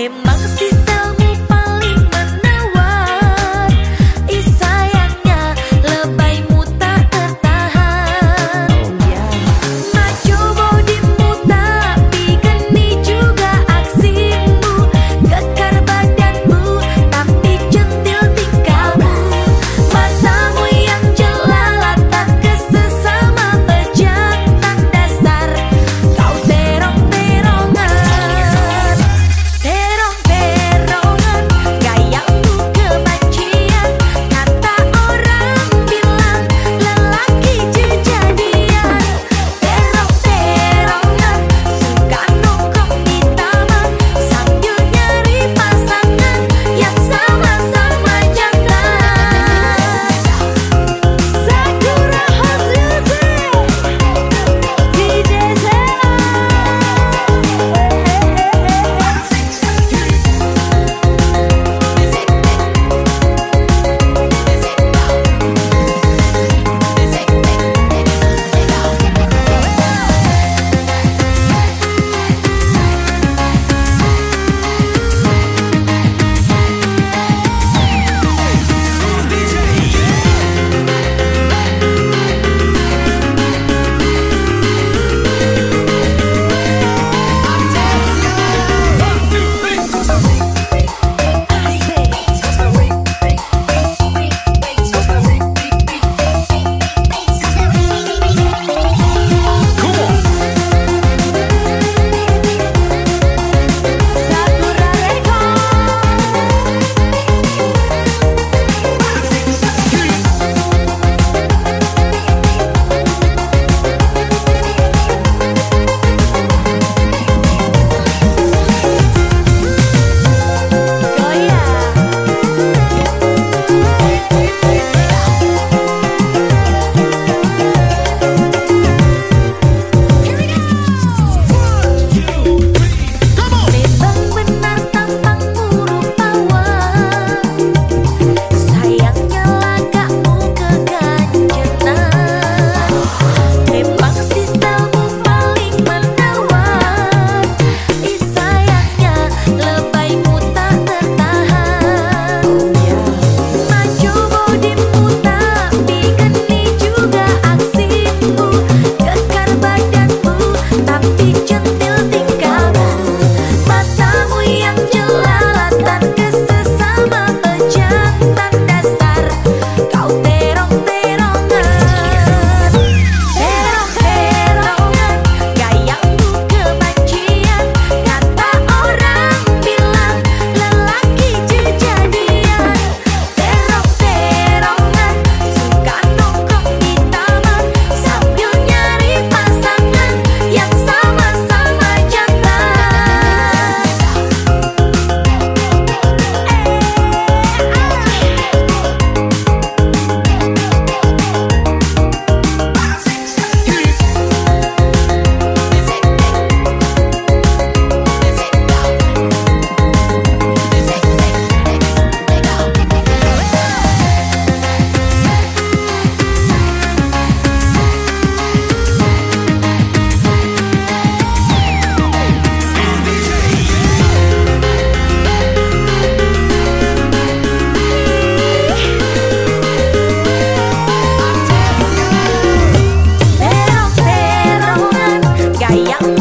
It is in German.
Eben mach es dir 一样。